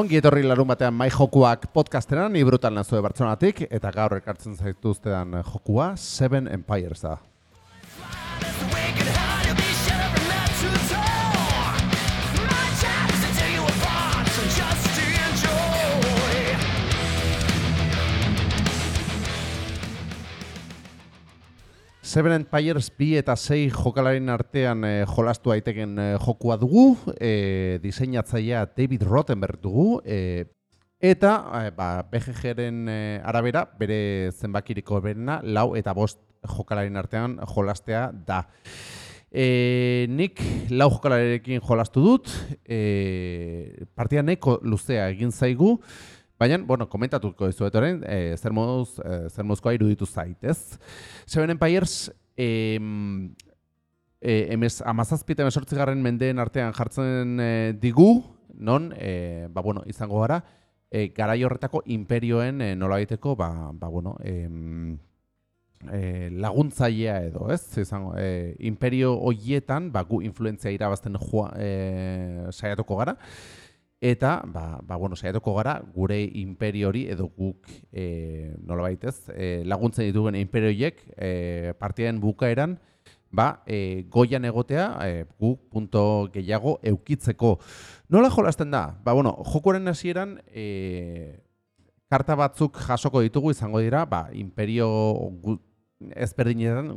Ongi etorri larun batean mai jokuak podcasteran, ni brutal nazue bartzonatik, eta gaur ekartzen zaituztean jokua Seven Empires da. Seven Empires bi eta sei jokalaren artean e, jolastu daiteken e, jokua dugu, e, diseinatzailea David Rottenberg dugu, e, eta e, ba, BGG-ren arabera bere zenbakiriko berena lau eta bost jokalaren artean jolastea da. E, nik lau jokalarekin jolastu dut, e, partia neko luzea egin zaigu, Baina, bueno, komentatuko ez zuet orain, e, zer moduz, e, zer moduzkoa iruditu zait, ez? Seven Empires, e, e, emez, amazazpita emesortzigarren mendeen artean jartzen e, digu, non, e, ba, bueno, izango gara, e, garai horretako imperioen e, nola baiteko, ba, ba, bueno, e, e, laguntzailea edo, ez? Izango, e, imperio hoietan, ba, gu influentzia irabazten joa, e, saiatuko gara, Eta, ba, ba, bueno, saiatuko gara, gure imperiori edo guk e, nola baitez, e, laguntzen ditugen imperioiek e, partiaren bukaeran, ba, e, goian egotea, e, guk punto gehiago eukitzeko. Nola jolasten da? Ba, bueno, jokoren hasieran e, karta batzuk jasoko ditugu izango dira, ba, imperio gu, ezberdinetan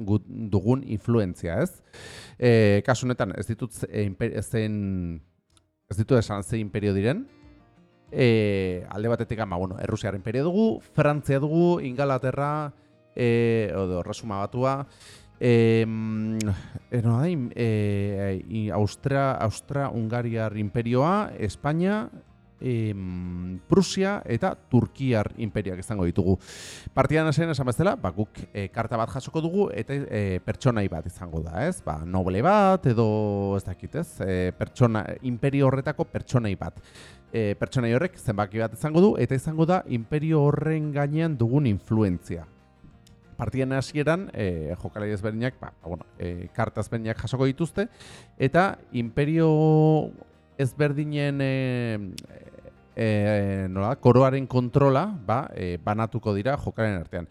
dugun influentzia, ez? E, kasunetan, ez ditut e, zen ez ditu esan ze imperio diren. E, alde batetik ama, bueno, Errusiaren imperio dugu, Frantzia dugu, Ingalaterra, e, odo, resuma batua, e, e, no, e, Austria, Austria, Ungariar imperioa, Espainia, e, Prusia eta Turkiar imperiak izango ditugu. Partidan hasien esan bezala, ba, guk e, karta bat jasoko dugu eta e, pertsonai bat izango da, ez? Ba, noble bat edo ez dakit, ez? E, pertsona, imperio horretako pertsonai bat. E, pertsonai horrek zenbaki bat izango du eta izango da imperio horren gainean dugun influentzia. Partidan hasieran, e, jokalai ezberdinak, ba, ba, bueno, e, karta ezberdinak jasoko dituzte, eta imperio ezberdinen e, e, nola, koroaren kontrola ba, e, banatuko dira jokaren artean.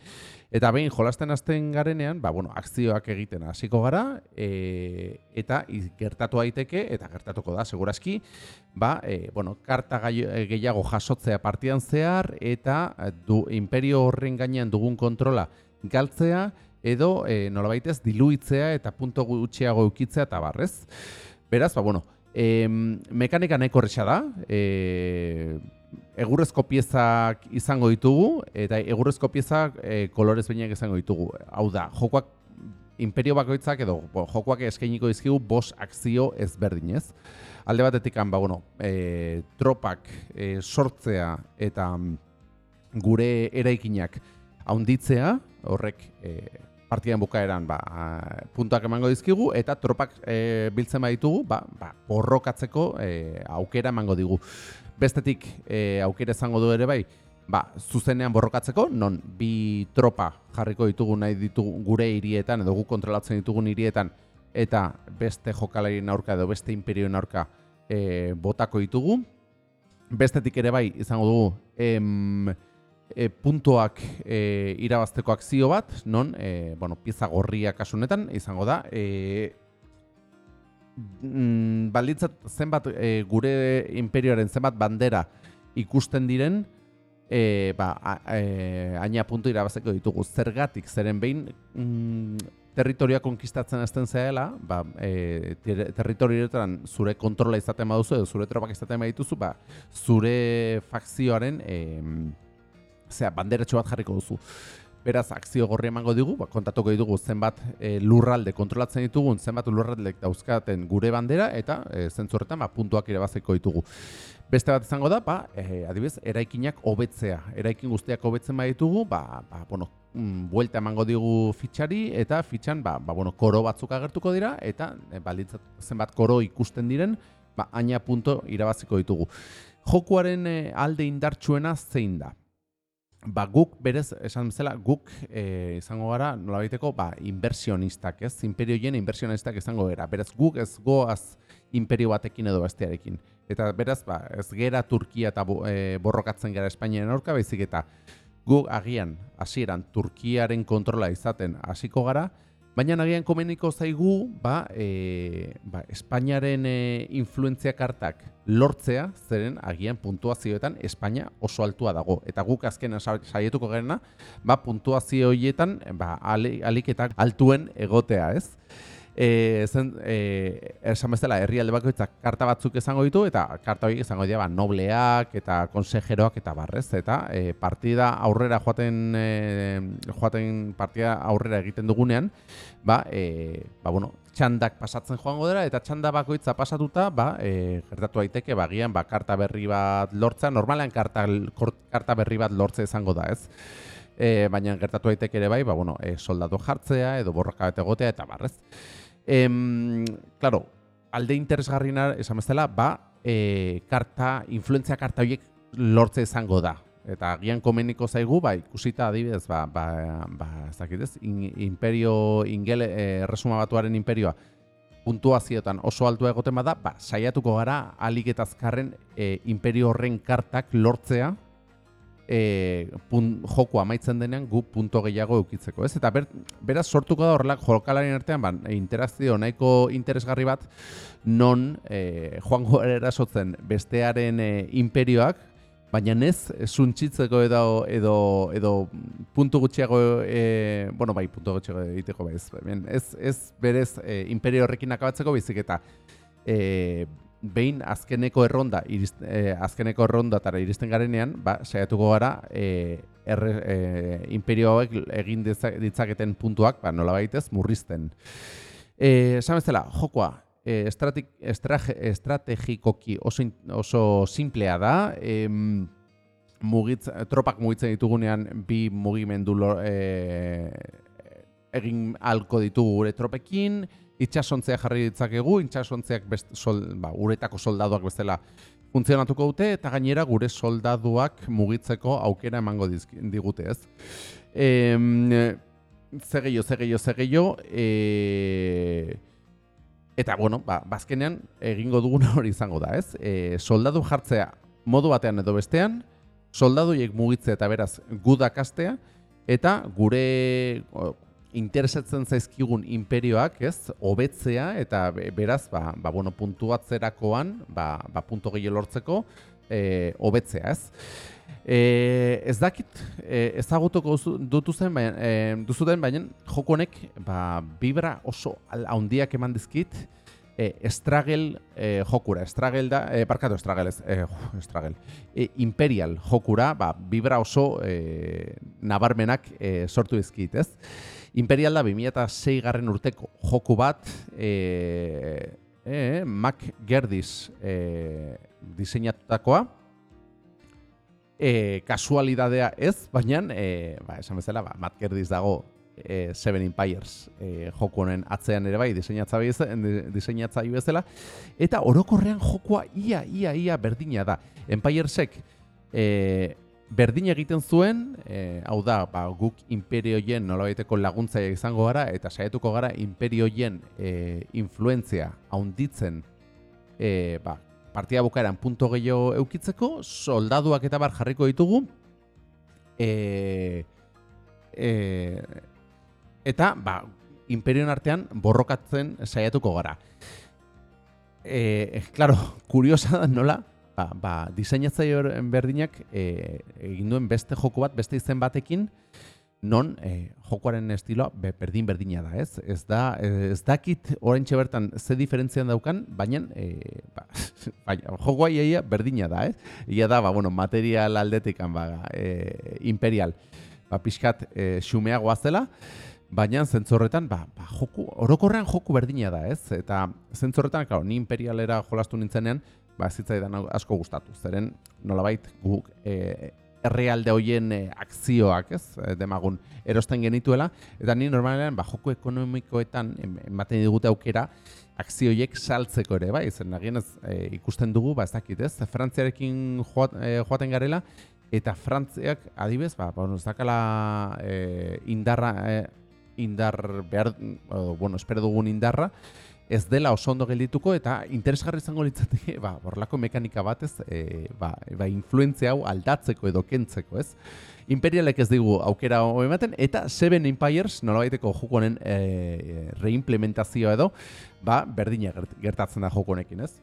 Eta behin jolasten hasten garenean, ba, bueno, akzioak egiten hasiko gara, e, eta gertatu daiteke eta gertatuko da, segurazki, ba, e, bueno, karta gehiago jasotzea partian zehar, eta du imperio horren gainean dugun kontrola galtzea, edo e, nola baitez diluitzea eta punto gutxiago eukitzea eta barrez. Beraz, ba, bueno, E, mekanika nahiko horretxa da, e, egurrezko piezak izango ditugu, eta egurrezko piezak e, kolorez behinak izango ditugu. Hau da, jokoak imperio bakoitzak edo jokoak eskainiko dizkigu bos akzio ezberdinez. Alde batetik ba, bueno, e, tropak e, sortzea eta gure eraikinak haunditzea, horrek e, partidan bukaeran ba, puntuak emango dizkigu eta tropak e, biltzen baditugu ba, ba, borrokatzeko e, aukera emango digu. Bestetik e, aukera izango du ere bai, ba, zuzenean borrokatzeko, non bi tropa jarriko ditugu nahi ditugu gure hirietan edo gu kontrolatzen ditugun hirietan eta beste jokalarien aurka edo beste imperioen aurka e, botako ditugu. Bestetik ere bai izango dugu em, e, puntuak e, irabazteko akzio bat, non, e, bueno, pieza gorria kasunetan, izango da, e, mm, baldintzat zenbat e, gure imperioaren zenbat bandera ikusten diren, e, ba, a, e, aina puntu irabazteko ditugu. Zergatik, zeren behin mm, territoria konkistatzen ezten zehela, ba, e, territorioetan zure kontrola izaten baduzu, edo zure tropak izaten badituzu, ba, zure fakzioaren e, zera, banderatxo bat jarriko duzu. Beraz, akzio gorri emango digu, ba, kontatuko ditugu zenbat e, lurralde kontrolatzen ditugun, zenbat lurralde dauzkaten gure bandera, eta e, zentzurretan ba, puntuak irabazeko ditugu. Beste bat izango da, ba, e, adibidez, eraikinak hobetzea. Eraikin guztiak hobetzen baditugu, ba, ba, bueno, mm, buelta emango digu fitxari eta fitxan ba, ba, bueno, koro batzuk agertuko dira eta e, zenbat koro ikusten diren ba, aina punto irabaziko ditugu. Jokuaren e, alde indartsuena zein da? Ba, guk berez, esan bezala, guk e, izango gara, nola baiteko, ba, inversionistak, ez? Imperioien inversionistak izango gara. Berez, guk ez goaz imperio batekin edo bestearekin. Eta beraz, ba, ez gera Turkia eta e, borrokatzen gara Espainiaren aurka, baizik eta gu agian hasieran Turkiaren kontrola izaten hasiko gara, baina agian komeniko zaigu ba, e, ba, Espainiaren e, influentzia kartak lortzea, zeren agian puntuazioetan Espainia oso altua dago. Eta guk azken saietuko gerena, ba, puntuazio horietan ba, aliketak altuen egotea, ez? E, zen, e, esan bezala, herrialde bakoitzak karta batzuk izango ditu, eta karta horiek izango dira, ba, nobleak eta konsejeroak eta barrez, eta e, partida aurrera joaten, e, joaten partida aurrera egiten dugunean, ba, e, ba, bueno, txandak pasatzen joango dira, eta txanda bakoitza pasatuta, ba, e, gertatu daiteke bagian, ba, karta berri bat lortza, normalean karta, karta berri bat lortze izango da, ez? E, baina gertatu daiteke ere bai, ba, bueno, e, soldatu jartzea, edo borroka bat egotea, eta barrez. Em, claro, alde interesgarrina esan bezala, ba, e, karta, influentzia karta horiek lortze izango da. Eta agian komeniko zaigu, ba, ikusita adibidez, ba, ba, ba ez dakit imperio, ingele, e, resuma batuaren imperioa, puntuazioetan oso altua egoten bada, ba, saiatuko gara aliketazkarren e, imperio horren kartak lortzea, e, pun, joko amaitzen denean gu punto gehiago eukitzeko, ez? Eta ber, beraz sortuko da horrelak jokalaren artean, ban, interazio nahiko interesgarri bat, non e, joango erasotzen bestearen e, imperioak, baina ez suntxitzeko edo, edo, edo puntu gutxiago, e, bueno, bai, puntu gutxiago egiteko, bai, ez, ez berez e, imperio horrekin akabatzeko, bizik eta e, behin azkeneko erronda iriz, eh, azkeneko errondatara iristen garenean, ba, saiatuko gara e, erre, e, imperio hauek egin ditzaketen puntuak, ba, nola baitez, murrizten. E, esan bezala, jokoa, e, estrategikoki oso, oso simplea da, e, mugitz, tropak mugitzen ditugunean bi mugimendu e, egin alko ditugu gure tropekin, itxasontzea jarri ditzakegu, itxasontzeak best, sol, ba, uretako soldaduak bezala funtzionatuko dute, eta gainera gure soldaduak mugitzeko aukera emango digute ez. E, zegeio, zegeio, zegeio, e, eta bueno, ba, bazkenean egingo duguna hori izango da ez. E, soldadu jartzea modu batean edo bestean, soldaduiek mugitzea eta beraz gudakastea, eta gure interesatzen zaizkigun imperioak, ez, hobetzea eta beraz, ba, ba bueno, puntuatzerakoan, ba, ba punto gehi lortzeko, eh, hobetzea, ez. E, ez dakit, e, ezagutuko dutu zen, baina, e, duzu den, baina joko honek, ba, bibra oso handiak eman dizkit, e, estragel e, jokura, estragel da, e, barkatu estragel ez, e, estragel, e, imperial jokura, ba, bibra oso e, nabarmenak e, sortu dizkit, ez. Imperial da 2006 garren urteko joku bat e, e, Mac Gerdis e, diseinatutakoa. E, kasualidadea ez, baina e, ba, esan bezala, ba, Mac Gerdis dago e, Seven Empires e, joku honen atzean ere bai diseinatzaile bezala eta orokorrean jokoa ia ia ia berdina da. Empiresek e, berdin egiten zuen, e, hau da, ba, guk imperioien nolabaiteko laguntzaia izango gara, eta saietuko gara imperioien e, influentzia haunditzen e, ba, partia bukaeran punto gehiago eukitzeko, soldaduak eta bar jarriko ditugu, e, e, eta ba, imperion artean borrokatzen saiatuko gara. E, claro, kuriosa da nola, ba, ba, diseinatzaile berdinak e, egin duen beste joko bat, beste izen batekin, non e, jokoaren estiloa be, berdin berdina da, ez? Ez da, ez dakit orain bertan ze diferentzian daukan, baina e, ba, baina, jokoa iaia berdina da, ez? Ia da, ba, bueno, material aldetikan, ba, e, imperial, ba, pixkat e, xumeagoa zela, Baina zentzorretan, ba, ba, joku, orokorrean joku berdina da, ez? Eta zentzorretan, claro, ni imperialera jolastu nintzenean, ba, zitzaidan asko gustatu. Zeren, nolabait, guk e, errealde hoien e, akzioak, ez, e, demagun, erosten genituela, eta ni normalean, ba, joko ekonomikoetan, ematen digute aukera, akzioiek saltzeko ere, bai, zen nagien ez, e, ikusten dugu, ba, ez dakit, ez, Frantziarekin joaten garela, eta Frantziak, adibez, ba, ba, ez e, indarra, e, indar behar, bueno, espero dugun indarra, ez dela oso ondo geldituko eta interesgarri izango litzateke, ba, borlako mekanika batez, e, ba, ba, influentzia hau aldatzeko edo kentzeko, ez? Imperialek ez digu aukera ematen, eta Seven Empires, nola baiteko honen e, reimplementazioa edo, ba, berdina gertatzen da joko honekin, ez?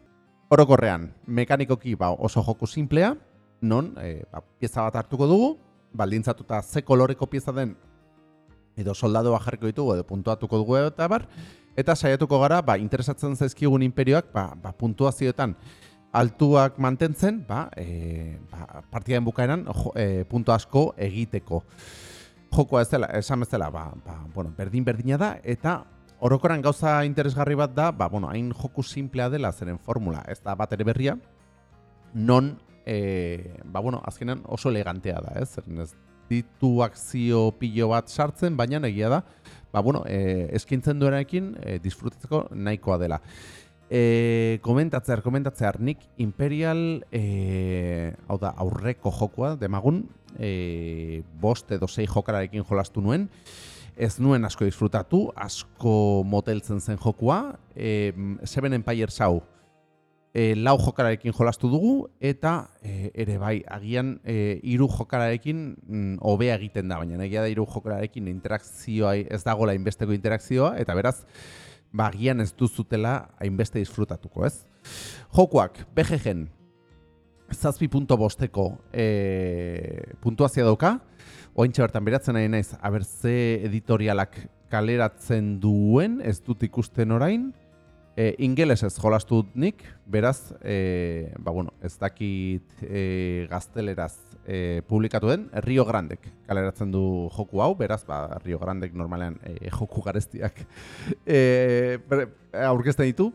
Orokorrean, mekanikoki ba, oso joku simplea, non, e, ba, pieza bat hartuko dugu, baldintzatuta ze koloreko pieza den edo soldadoa jarriko ditugu edo puntuatuko dugu eta bar, eta saiatuko gara, ba, interesatzen zaizkigun imperioak, ba, ba, puntuazioetan altuak mantentzen, ba, e, ba, partidaen bukaeran e, puntu asko egiteko. Jokoa ez dela, esan ez dela, ba, ba, bueno, berdin berdina da, eta orokoran gauza interesgarri bat da, ba, bueno, hain joku simplea dela zeren formula, ez da bat ere berria, non, e, ba, bueno, azkenan oso elegantea da, ez, ez ditu akzio pilo bat sartzen, baina egia da, ba, bueno, e, eskintzen duenekin e, disfrutatzeko nahikoa dela. E, komentatzear, komentatzear, nik Imperial, e, hau da, aurreko jokoa, demagun, e, bost edo zei jokararekin jolastu nuen, ez nuen asko disfrutatu, asko moteltzen zen jokua, e, Seven Empires hau, e, lau jokararekin jolastu dugu eta e, ere bai agian e, hiru jokararekin mm, hobea egiten da baina egia da hiru jokararekin interakzioa ez dagoela inbesteko interakzioa eta beraz ba agian ez duzutela hainbeste disfrutatuko, ez? Jokuak BGGen zazpi punto bosteko e, puntuazia dauka, ointxe bertan beratzen nahi naiz, abertze editorialak kaleratzen duen, ez dut ikusten orain, E, ingeles ez jolastu nik, beraz, e, ba, bueno, ez dakit e, gazteleraz e, publikatu den, Rio Grandek kaleratzen du joku hau, beraz, ba, Rio Grandek normalean e, joku garestiak e, aurkezten ditu.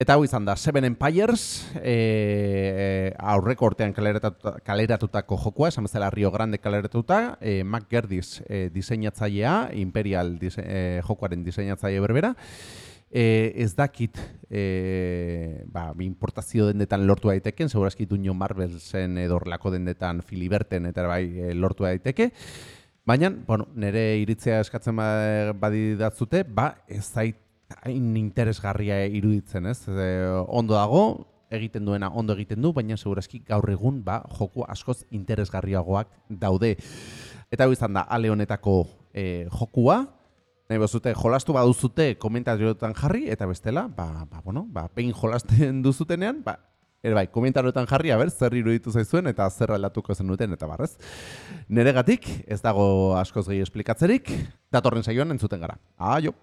Eta hau izan da, Seven Empires, e, aurreko ortean kaleratutako jokua, esan bezala Rio Grande kaleratuta, e, Mac Gerdis e, diseinatzailea, Imperial dise, e, jokuaren diseinatzaile berbera, e, ez dakit e, ba, importazio dendetan lortu daiteken, segurazki duño Marvelsen edo horrelako dendetan filiberten eta bai e, lortu daiteke, baina, bueno, nire iritzea eskatzen ba, badidatzute, ba, ez zait hain interesgarria iruditzen, ez? E, ondo dago, egiten duena ondo egiten du, baina segurazki gaur egun ba, joku askoz interesgarriagoak daude. Eta hau izan da, ale honetako e, jokua, nahi bazute jolastu baduzute komentarioetan jarri eta bestela, ba, ba, bueno, ba, pein jolasten duzutenean, ba, ere bai, komentarioetan jarri, aber, zer iruditu zaizuen eta zer aldatuko zen duten eta barrez. Neregatik, ez dago askoz gehi esplikatzerik, datorren saioan entzuten gara. Aio!